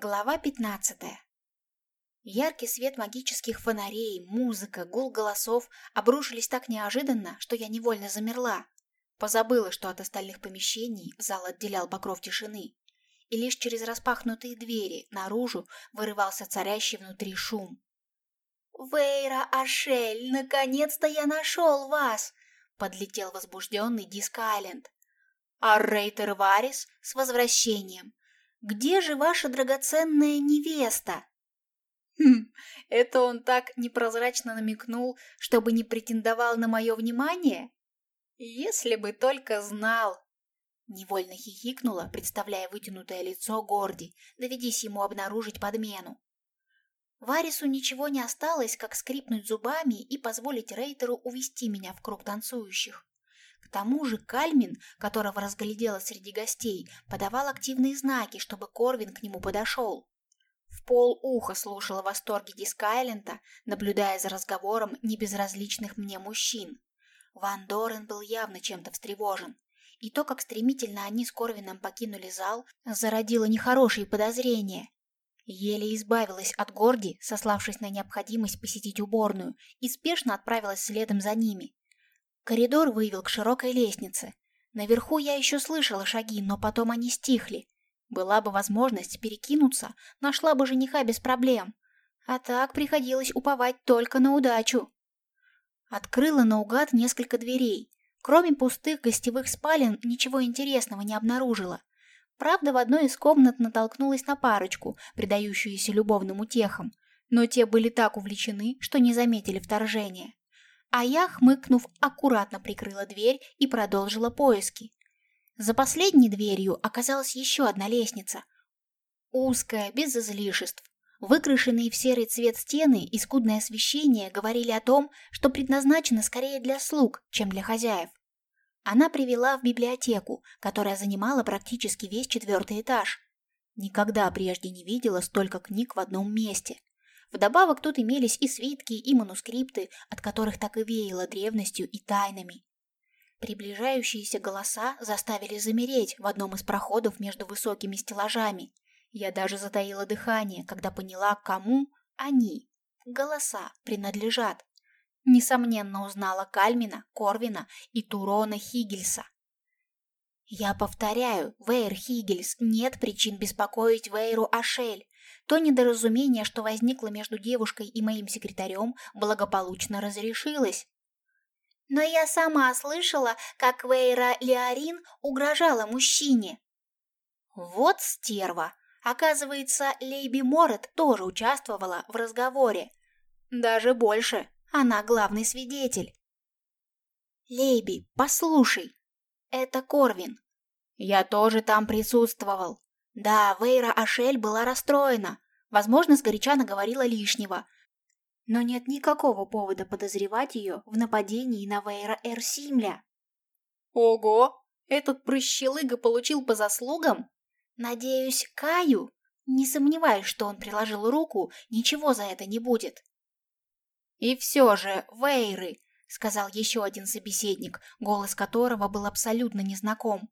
Глава 15. Яркий свет магических фонарей, музыка, гул голосов обрушились так неожиданно, что я невольно замерла. Позабыла, что от остальных помещений зал отделял покров тишины. И лишь через распахнутые двери наружу вырывался царящий внутри шум. «Вейра Ашель, наконец-то я нашел вас!» — подлетел возбужденный Диск Айленд. «А Рейтер Варис с возвращением!» Где же ваша драгоценная невеста?» Хм, это он так непрозрачно намекнул, чтобы не претендовал на мое внимание? Если бы только знал. Невольно хихикнула, представляя вытянутое лицо Горди, доведись ему обнаружить подмену. Варису ничего не осталось, как скрипнуть зубами и позволить Рейтеру увести меня в круг танцующих. Тому же Кальмин, которого разглядела среди гостей, подавал активные знаки, чтобы Корвин к нему подошел. В пол уха слушала восторги Дискайленда, наблюдая за разговором небезразличных мне мужчин. Ван Дорен был явно чем-то встревожен. И то, как стремительно они с Корвином покинули зал, зародило нехорошие подозрения. Еле избавилась от Горди, сославшись на необходимость посетить уборную, и спешно отправилась следом за ними. Коридор вывел к широкой лестнице. Наверху я еще слышала шаги, но потом они стихли. Была бы возможность перекинуться, нашла бы жениха без проблем. А так приходилось уповать только на удачу. Открыла наугад несколько дверей. Кроме пустых гостевых спален, ничего интересного не обнаружила. Правда, в одной из комнат натолкнулась на парочку, предающуюся любовным утехам, но те были так увлечены, что не заметили вторжения. А я, хмыкнув, аккуратно прикрыла дверь и продолжила поиски. За последней дверью оказалась еще одна лестница. Узкая, без излишеств. Выкрашенные в серый цвет стены и скудное освещение говорили о том, что предназначена скорее для слуг, чем для хозяев. Она привела в библиотеку, которая занимала практически весь четвертый этаж. Никогда прежде не видела столько книг в одном месте. Вдобавок тут имелись и свитки, и манускрипты, от которых так и веяло древностью и тайнами. Приближающиеся голоса заставили замереть в одном из проходов между высокими стеллажами. Я даже затаила дыхание, когда поняла, кому они, голоса, принадлежат. Несомненно узнала Кальмина, Корвина и Турона Хигельса. Я повторяю, Вейр Хигельс, нет причин беспокоить Вейру Ашель. То недоразумение, что возникло между девушкой и моим секретарем, благополучно разрешилось. Но я сама слышала, как Вейра Леорин угрожала мужчине. Вот стерва. Оказывается, Лейби Морет тоже участвовала в разговоре. Даже больше, она главный свидетель. Лейби, послушай. Это Корвин. Я тоже там присутствовал. Да, Вейра Ашель была расстроена. Возможно, сгоряча наговорила лишнего. Но нет никакого повода подозревать ее в нападении на Вейра Эрсимля. Ого! Этот прыщелыга получил по заслугам? Надеюсь, Каю? Не сомневаюсь, что он приложил руку, ничего за это не будет. И все же, Вейры, сказал еще один собеседник, голос которого был абсолютно незнаком.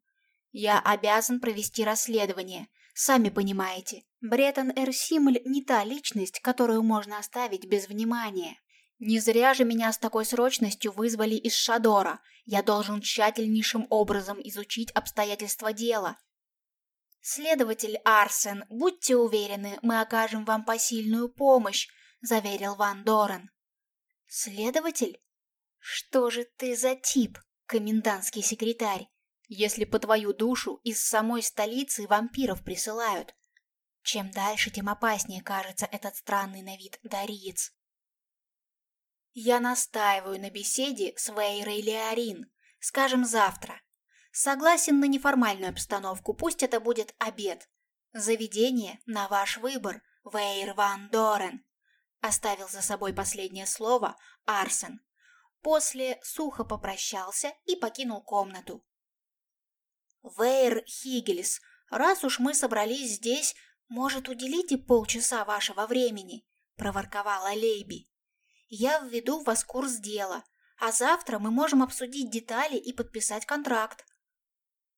Я обязан провести расследование. Сами понимаете, Бретон Эрсимль не та личность, которую можно оставить без внимания. Не зря же меня с такой срочностью вызвали из Шадора. Я должен тщательнейшим образом изучить обстоятельства дела. Следователь Арсен, будьте уверены, мы окажем вам посильную помощь, заверил Ван Дорен. Следователь? Что же ты за тип, комендантский секретарь? если по твою душу из самой столицы вампиров присылают. Чем дальше, тем опаснее кажется этот странный на вид дариец. Я настаиваю на беседе с Вейрой Леорин, скажем, завтра. Согласен на неформальную обстановку, пусть это будет обед. Заведение на ваш выбор, Вейр Ван Дорен. Оставил за собой последнее слово Арсен. После сухо попрощался и покинул комнату. Вейр Хигельс, раз уж мы собрались здесь, может, уделите полчаса вашего времени?» – проворковала Лейби. «Я введу в вас курс дела, а завтра мы можем обсудить детали и подписать контракт».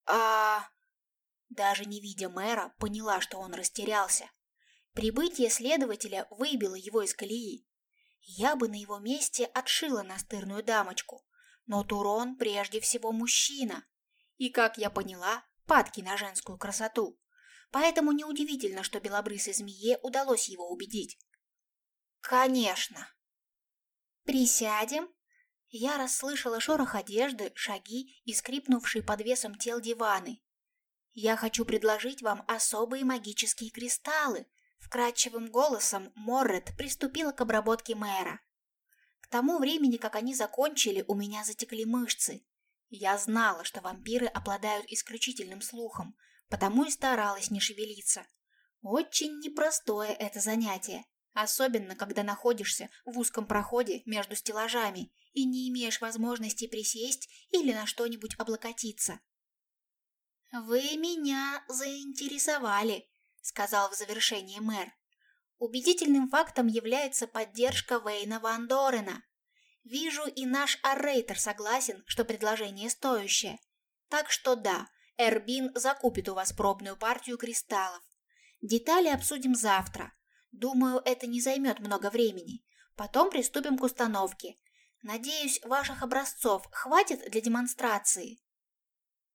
«А...» Даже не видя мэра, поняла, что он растерялся. Прибытие следователя выбило его из колеи. Я бы на его месте отшила настырную дамочку, но Турон прежде всего мужчина. И, как я поняла, падки на женскую красоту. Поэтому неудивительно, что белобрысой змее удалось его убедить. «Конечно!» «Присядем?» Я расслышала шорох одежды, шаги и скрипнувшие под весом тел диваны. «Я хочу предложить вам особые магические кристаллы», Вкрадчивым голосом Моррет приступила к обработке мэра. К тому времени, как они закончили, у меня затекли мышцы. Я знала, что вампиры обладают исключительным слухом, потому и старалась не шевелиться. Очень непростое это занятие, особенно когда находишься в узком проходе между стеллажами и не имеешь возможности присесть или на что-нибудь облокотиться. «Вы меня заинтересовали», — сказал в завершении мэр. «Убедительным фактом является поддержка Вейна Ван Дорена. Вижу, и наш Аррейтер согласен, что предложение стоящее. Так что да, Эрбин закупит у вас пробную партию кристаллов. Детали обсудим завтра. Думаю, это не займет много времени. Потом приступим к установке. Надеюсь, ваших образцов хватит для демонстрации?»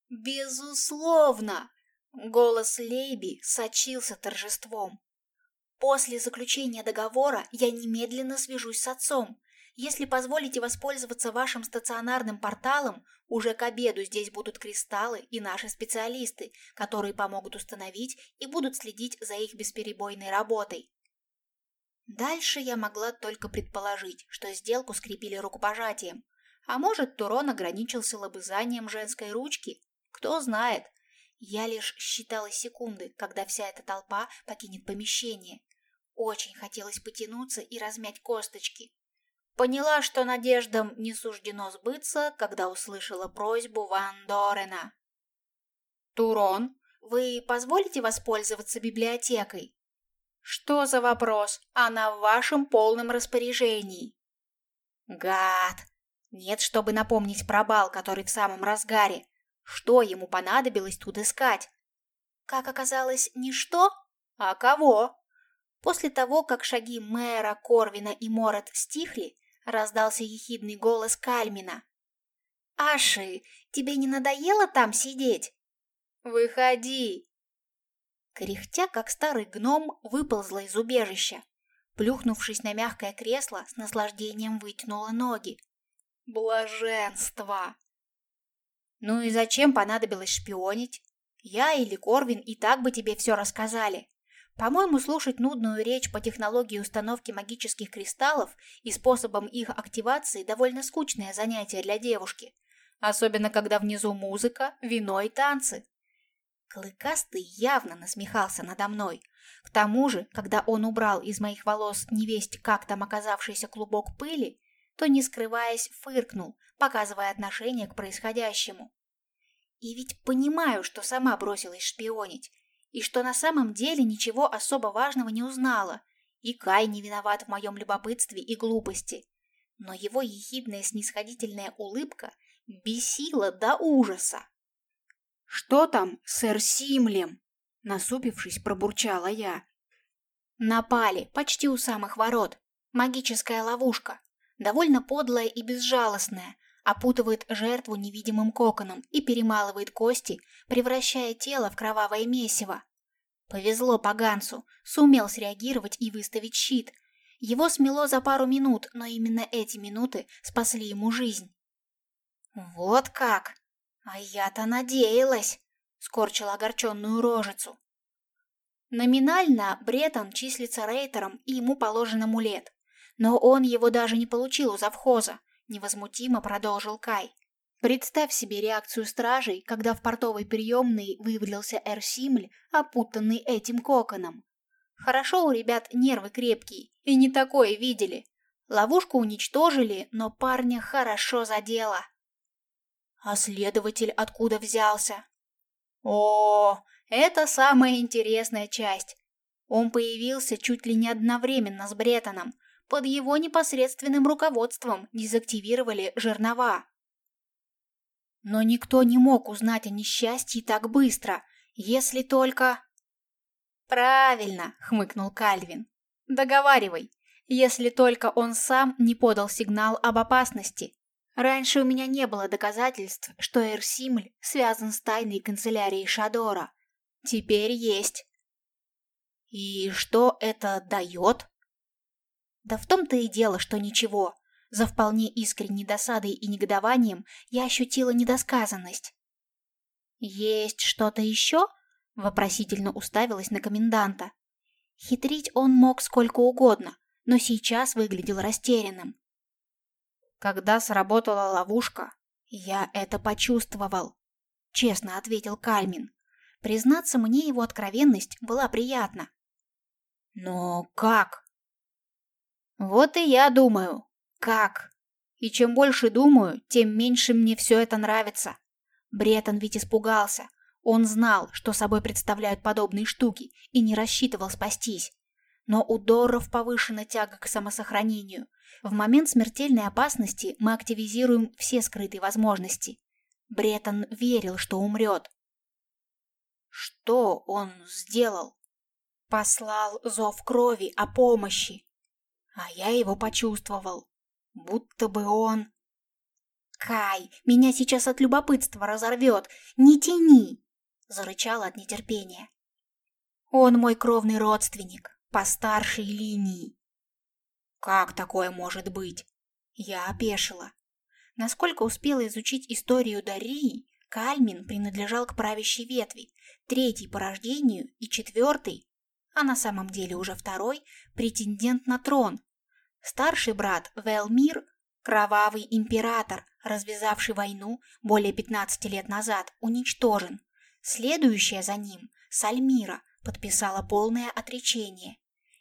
«Безусловно!» Голос Лейби сочился торжеством. «После заключения договора я немедленно свяжусь с отцом. Если позволите воспользоваться вашим стационарным порталом, уже к обеду здесь будут кристаллы и наши специалисты, которые помогут установить и будут следить за их бесперебойной работой». Дальше я могла только предположить, что сделку скрепили рукопожатием, а может, Турон ограничился лобызанием женской ручки. Кто знает, я лишь считала секунды, когда вся эта толпа покинет помещение. Очень хотелось потянуться и размять косточки. Поняла, что надеждам не суждено сбыться, когда услышала просьбу Ван Дорена. «Турон, вы позволите воспользоваться библиотекой?» «Что за вопрос? Она в вашем полном распоряжении». «Гад! Нет, чтобы напомнить про бал, который в самом разгаре. Что ему понадобилось тут искать? Как оказалось, не что, а кого? После того, как шаги мэра, Корвина и Морот стихли, раздался ехидный голос Кальмина. «Аши, тебе не надоело там сидеть?» «Выходи!» Кряхтя, как старый гном, выползла из убежища. Плюхнувшись на мягкое кресло, с наслаждением вытянула ноги. Блаженство! Ну и зачем понадобилось шпионить? Я или Корвин и так бы тебе все рассказали. По-моему, слушать нудную речь по технологии установки магических кристаллов и способам их активации довольно скучное занятие для девушки. Особенно, когда внизу музыка, вино и танцы. Клыкастый явно насмехался надо мной. К тому же, когда он убрал из моих волос невесть как там оказавшийся клубок пыли, то, не скрываясь, фыркнул, показывая отношение к происходящему. И ведь понимаю, что сама бросилась шпионить, и что на самом деле ничего особо важного не узнала, и Кай не виноват в моем любопытстве и глупости. Но его ехидная снисходительная улыбка бесила до ужаса. «Что там, сэр Симлем?» Насупившись, пробурчала я. Напали, почти у самых ворот. Магическая ловушка довольно подлая и безжалостная, опутывает жертву невидимым коконом и перемалывает кости, превращая тело в кровавое месиво. Повезло поганцу, сумел среагировать и выставить щит. Его смело за пару минут, но именно эти минуты спасли ему жизнь. «Вот как! А я-то надеялась!» — скорчила огорченную рожицу. Номинально Бретон числится рейтером, и ему положен амулет. Но он его даже не получил у завхоза, невозмутимо продолжил Кай. Представь себе реакцию стражей, когда в портовой приемной вывалился Эрсимль, опутанный этим коконом. Хорошо у ребят нервы крепкие, и не такое видели. Ловушку уничтожили, но парня хорошо задело. А следователь откуда взялся? О, это самая интересная часть. Он появился чуть ли не одновременно с Бретоном, под его непосредственным руководством дезактивировали жернова. Но никто не мог узнать о несчастье так быстро, если только... Правильно, хмыкнул Кальвин. Договаривай, если только он сам не подал сигнал об опасности. Раньше у меня не было доказательств, что Эрсимль связан с тайной канцелярией Шадора. Теперь есть. И что это дает? Да в том-то и дело, что ничего. За вполне искренней досадой и негодованием я ощутила недосказанность. «Есть что-то еще?» — вопросительно уставилась на коменданта. Хитрить он мог сколько угодно, но сейчас выглядел растерянным. Когда сработала ловушка, я это почувствовал, честно ответил Кальмин. Признаться, мне его откровенность была приятна. Но как? Вот и я думаю, как? И чем больше думаю, тем меньше мне все это нравится. Бретон ведь испугался. Он знал, что собой представляют подобные штуки, и не рассчитывал спастись. Но у Дорров повышена тяга к самосохранению. В момент смертельной опасности мы активизируем все скрытые возможности. Бретон верил, что умрет. Что он сделал? Послал зов крови о помощи. А я его почувствовал. Будто бы он... «Кай, меня сейчас от любопытства разорвет! Не тяни!» Зарычала от нетерпения. «Он мой кровный родственник, по старшей линии». «Как такое может быть?» Я опешила. Насколько успела изучить историю Дарии, Кальмин принадлежал к правящей ветви, третий по рождению и четвертый, а на самом деле уже второй, претендент на трон. Старший брат Велмир – кровавый император, развязавший войну более 15 лет назад, уничтожен. Следующая за ним, Сальмира, подписала полное отречение.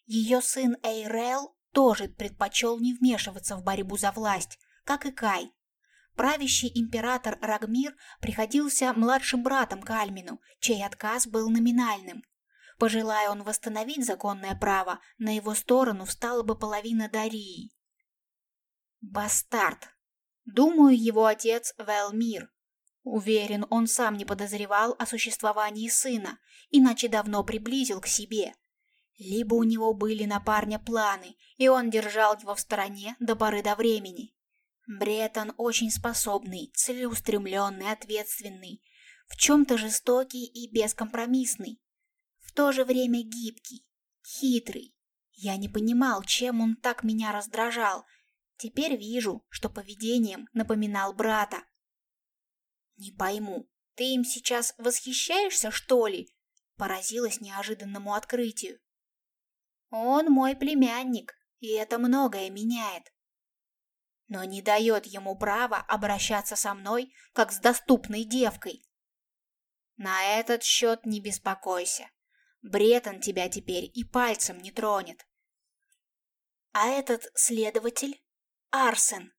Ее сын Эйрел тоже предпочел не вмешиваться в борьбу за власть, как и Кай. Правящий император Рагмир приходился младшим братом Кальмину, чей отказ был номинальным. Пожелая он восстановить законное право, на его сторону встала бы половина Дарии. Бастард. Думаю, его отец Велмир. Уверен, он сам не подозревал о существовании сына, иначе давно приблизил к себе. Либо у него были на парня планы, и он держал его в стороне до поры до времени. Бретон очень способный, целеустремленный, ответственный, в чем-то жестокий и бескомпромиссный, в то же время гибкий, хитрый. Я не понимал, чем он так меня раздражал. Теперь вижу, что поведением напоминал брата. «Не пойму, ты им сейчас восхищаешься, что ли?» Поразилась неожиданному открытию. «Он мой племянник, и это многое меняет. Но не дает ему права обращаться со мной, как с доступной девкой. На этот счет не беспокойся. Бретон тебя теперь и пальцем не тронет. А этот следователь — Арсен.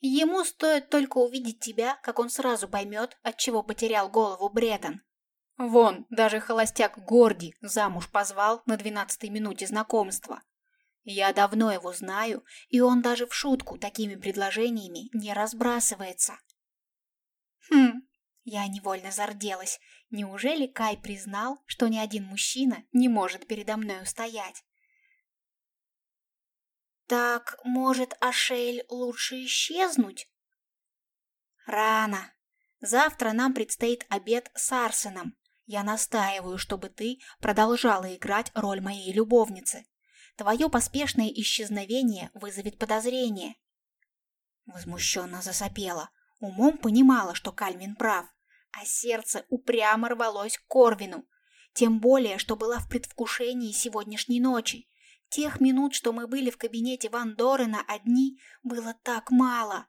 Ему стоит только увидеть тебя, как он сразу поймет, от чего потерял голову Бретон. Вон, даже холостяк Горди замуж позвал на двенадцатой минуте знакомства. Я давно его знаю, и он даже в шутку такими предложениями не разбрасывается. Я невольно зарделась. Неужели Кай признал, что ни один мужчина не может передо мной устоять? Так, может, Ашель лучше исчезнуть? Рано. Завтра нам предстоит обед с Арсеном. Я настаиваю, чтобы ты продолжала играть роль моей любовницы. Твое поспешное исчезновение вызовет подозрение. Возмущенно засопела. Умом понимала, что Кальвин прав а сердце упрямо рвалось к Корвину. Тем более, что была в предвкушении сегодняшней ночи. Тех минут, что мы были в кабинете Ван Дорена одни, было так мало.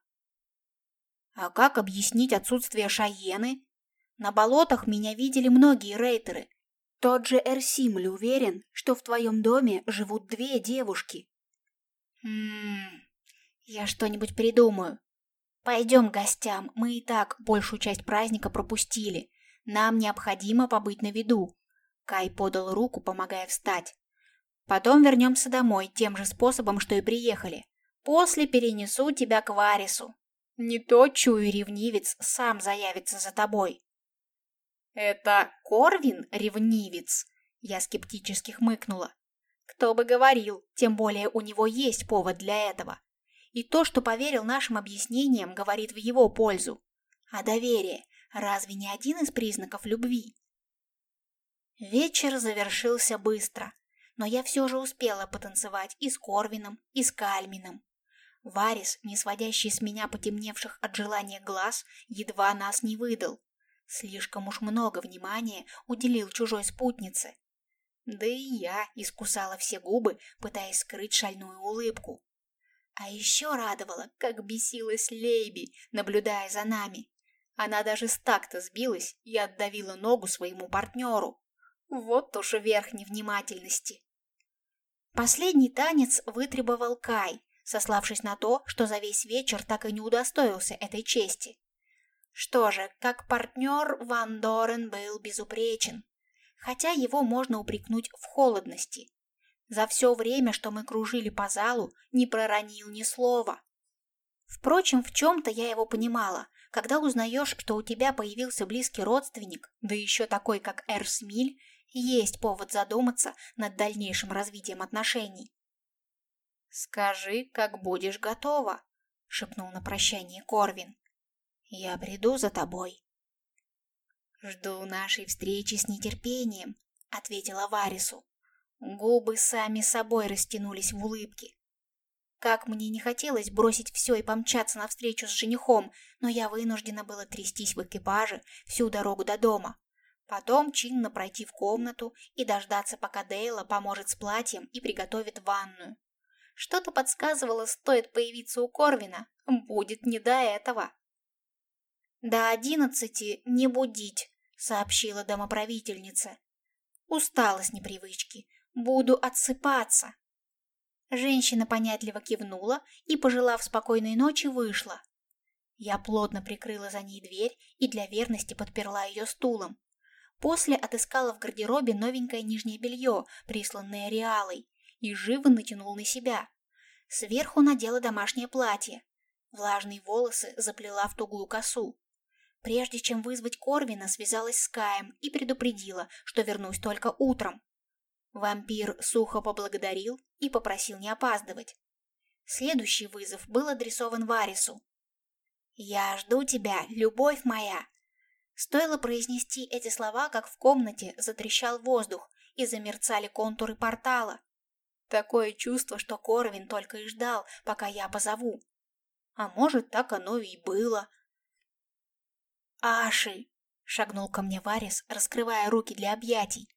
А как объяснить отсутствие Шаены? На болотах меня видели многие рейтеры. Тот же Эрсимль уверен, что в твоем доме живут две девушки. Хм, я что-нибудь придумаю. «Пойдем к гостям, мы и так большую часть праздника пропустили. Нам необходимо побыть на виду». Кай подал руку, помогая встать. «Потом вернемся домой тем же способом, что и приехали. После перенесу тебя к Варису. Не то, чую, ревнивец сам заявится за тобой». «Это Корвин ревнивец?» Я скептически хмыкнула. Кто бы говорил, тем более у него есть повод для этого. И то, что поверил нашим объяснениям, говорит в его пользу. А доверие разве не один из признаков любви? Вечер завершился быстро, но я все же успела потанцевать и с Корвином, и с Кальмином. Варис, не сводящий с меня потемневших от желания глаз, едва нас не выдал. Слишком уж много внимания уделил чужой спутнице. Да и я искусала все губы, пытаясь скрыть шальную улыбку. А еще радовало, как бесилась Лейби, наблюдая за нами. Она даже с такта сбилась и отдавила ногу своему партнеру. Вот уж верх невнимательности. Последний танец вытребовал Кай, сославшись на то, что за весь вечер так и не удостоился этой чести. Что же, как партнер Ван Дорен был безупречен, хотя его можно упрекнуть в холодности. За все время, что мы кружили по залу, не проронил ни слова. Впрочем, в чем-то я его понимала. Когда узнаешь, что у тебя появился близкий родственник, да еще такой, как Эрсмиль, есть повод задуматься над дальнейшим развитием отношений. «Скажи, как будешь готова», — шепнул на прощание Корвин. «Я приду за тобой». «Жду нашей встречи с нетерпением», — ответила Варису. Губы сами собой растянулись в улыбке. Как мне не хотелось бросить все и помчаться навстречу с женихом, но я вынуждена была трястись в экипаже всю дорогу до дома. Потом чинно пройти в комнату и дождаться, пока Дейла поможет с платьем и приготовит ванную. Что-то подсказывало, стоит появиться у Корвина, будет не до этого. «До одиннадцати не будить», — сообщила домоправительница. Устала с непривычки, Буду отсыпаться. Женщина понятливо кивнула и, пожелав спокойной ночи, вышла. Я плотно прикрыла за ней дверь и для верности подперла ее стулом. После отыскала в гардеробе новенькое нижнее белье, присланное Реалой, и живо натянул на себя. Сверху надела домашнее платье. Влажные волосы заплела в тугую косу. Прежде чем вызвать Корвина, связалась с Каем и предупредила, что вернусь только утром. Вампир сухо поблагодарил и попросил не опаздывать. Следующий вызов был адресован Варису. «Я жду тебя, любовь моя!» Стоило произнести эти слова, как в комнате затрещал воздух и замерцали контуры портала. Такое чувство, что Корвин только и ждал, пока я позову. А может, так оно и было. «Аши!» — шагнул ко мне Варис, раскрывая руки для объятий.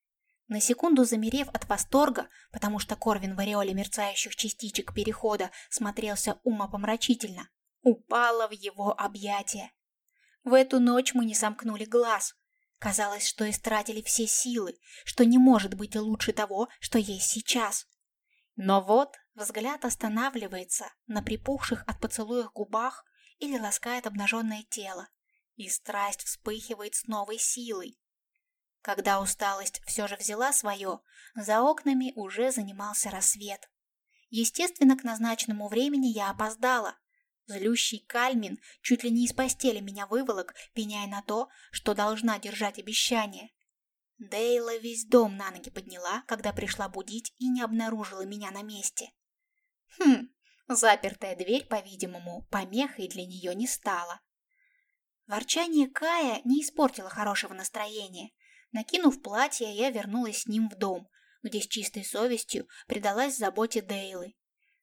На секунду замерев от восторга, потому что Корвин в ореоле мерцающих частичек перехода смотрелся умопомрачительно, упала в его объятия. В эту ночь мы не сомкнули глаз. Казалось, что истратили все силы, что не может быть лучше того, что есть сейчас. Но вот взгляд останавливается на припухших от поцелуев губах или ласкает обнаженное тело, и страсть вспыхивает с новой силой. Когда усталость все же взяла свое, за окнами уже занимался рассвет. Естественно, к назначенному времени я опоздала. Злющий Кальмин чуть ли не из постели меня выволок, пеняя на то, что должна держать обещание. Дейла весь дом на ноги подняла, когда пришла будить и не обнаружила меня на месте. Хм, запертая дверь, по-видимому, помехой для нее не стала. Ворчание Кая не испортило хорошего настроения. Накинув платье, я вернулась с ним в дом, где с чистой совестью предалась заботе Дейлы.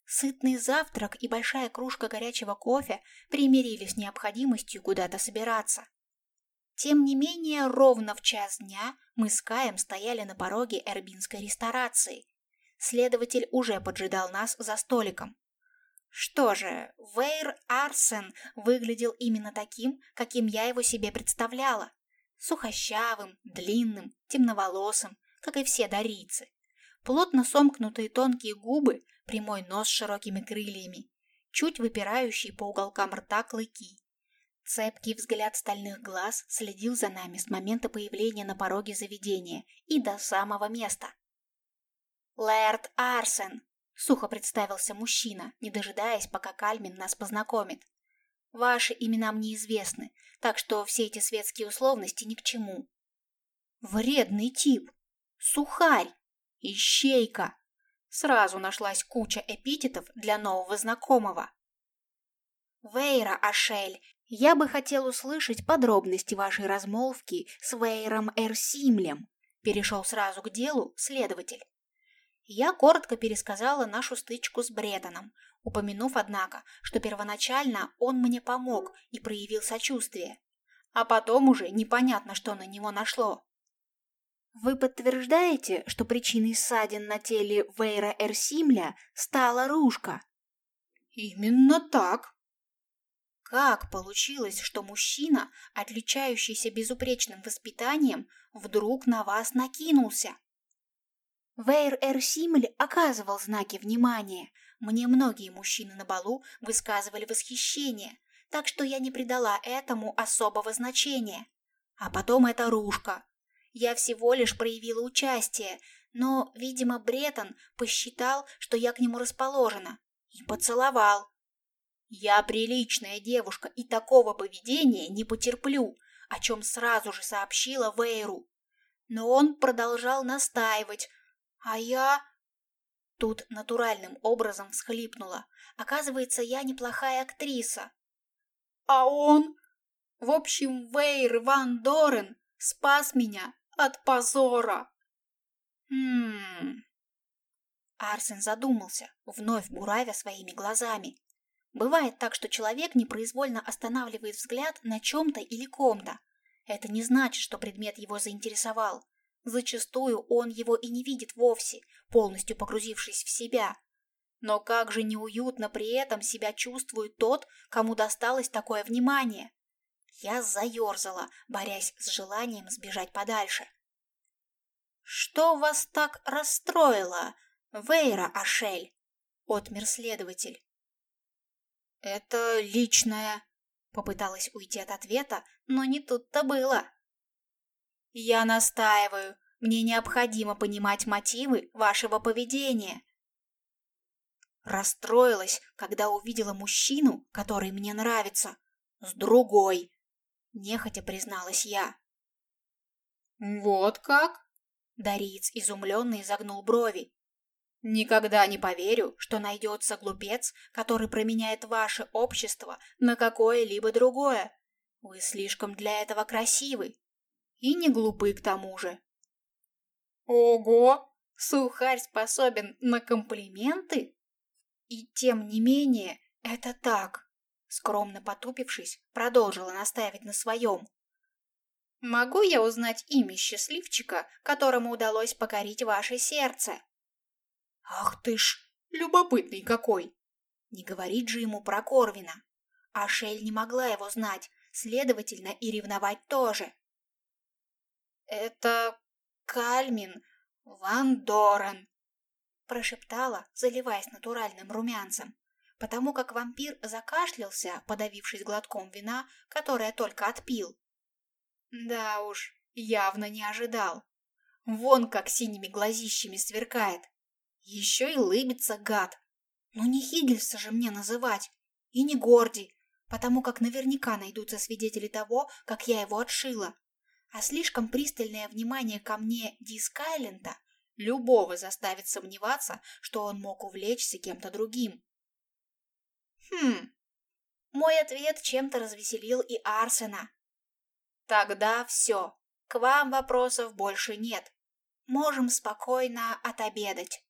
Сытный завтрак и большая кружка горячего кофе примирили с необходимостью куда-то собираться. Тем не менее, ровно в час дня мы с Каем стояли на пороге эрбинской ресторации. Следователь уже поджидал нас за столиком. Что же, Вейр Арсен выглядел именно таким, каким я его себе представляла сухощавым, длинным, темноволосым, как и все дарийцы. Плотно сомкнутые тонкие губы, прямой нос с широкими крыльями, чуть выпирающие по уголкам рта клыки. Цепкий взгляд стальных глаз следил за нами с момента появления на пороге заведения и до самого места. «Лэрд Арсен!» — сухо представился мужчина, не дожидаясь, пока Кальмин нас познакомит. Ваши имена мне известны, так что все эти светские условности ни к чему. Вредный тип. сухарь, ищейка. Сразу нашлась куча эпитетов для нового знакомого. Вейра Ашель, я бы хотел услышать подробности вашей размолвки с Вейром Эрсимлем. Перешел сразу к делу следователь. Я коротко пересказала нашу стычку с Бретоном, упомянув, однако, что первоначально он мне помог и проявил сочувствие, а потом уже непонятно, что на него нашло. Вы подтверждаете, что причиной ссадин на теле Вейра Эрсимля стала ружка? Именно так. Как получилось, что мужчина, отличающийся безупречным воспитанием, вдруг на вас накинулся? Вейр Эрсимль оказывал знаки внимания. Мне многие мужчины на балу высказывали восхищение, так что я не придала этому особого значения. А потом эта ружка. Я всего лишь проявила участие, но, видимо, Бретон посчитал, что я к нему расположена, и поцеловал. Я приличная девушка и такого поведения не потерплю, о чем сразу же сообщила Вейру. Но он продолжал настаивать, а я... Тут натуральным образом всхлипнула. Оказывается, я неплохая актриса. А он... В общем, Вейр Ван Дорен спас меня от позора. Хм... Арсен задумался, вновь буравя своими глазами. Бывает так, что человек непроизвольно останавливает взгляд на чем-то или ком-то. Это не значит, что предмет его заинтересовал. Зачастую он его и не видит вовсе, полностью погрузившись в себя. Но как же неуютно при этом себя чувствует тот, кому досталось такое внимание. Я заерзала, борясь с желанием сбежать подальше. «Что вас так расстроило, Вейра Ашель?» — отмер следователь. «Это личное», — попыталась уйти от ответа, но не тут-то было. Я настаиваю. Мне необходимо понимать мотивы вашего поведения. Расстроилась, когда увидела мужчину, который мне нравится, с другой. Нехотя призналась я. Вот как? Дариец изумленно изогнул брови. Никогда не поверю, что найдется глупец, который променяет ваше общество на какое-либо другое. Вы слишком для этого красивы. И не глупы к тому же. Ого! Сухарь способен на комплименты? И тем не менее, это так. Скромно потупившись, продолжила настаивать на своем. Могу я узнать имя счастливчика, которому удалось покорить ваше сердце? Ах ты ж, любопытный какой! Не говорит же ему про Корвина. А Шель не могла его знать, следовательно, и ревновать тоже. «Это Кальмин Ван Дорен», – прошептала, заливаясь натуральным румянцем, потому как вампир закашлялся, подавившись глотком вина, которое только отпил. Да уж, явно не ожидал. Вон как синими глазищами сверкает. Еще и лыбится гад. Ну не Хиггельса же мне называть. И не Горди, потому как наверняка найдутся свидетели того, как я его отшила а слишком пристальное внимание ко мне Дискайленда любого заставит сомневаться, что он мог увлечься кем-то другим. Хм, мой ответ чем-то развеселил и Арсена. Тогда все, к вам вопросов больше нет. Можем спокойно отобедать.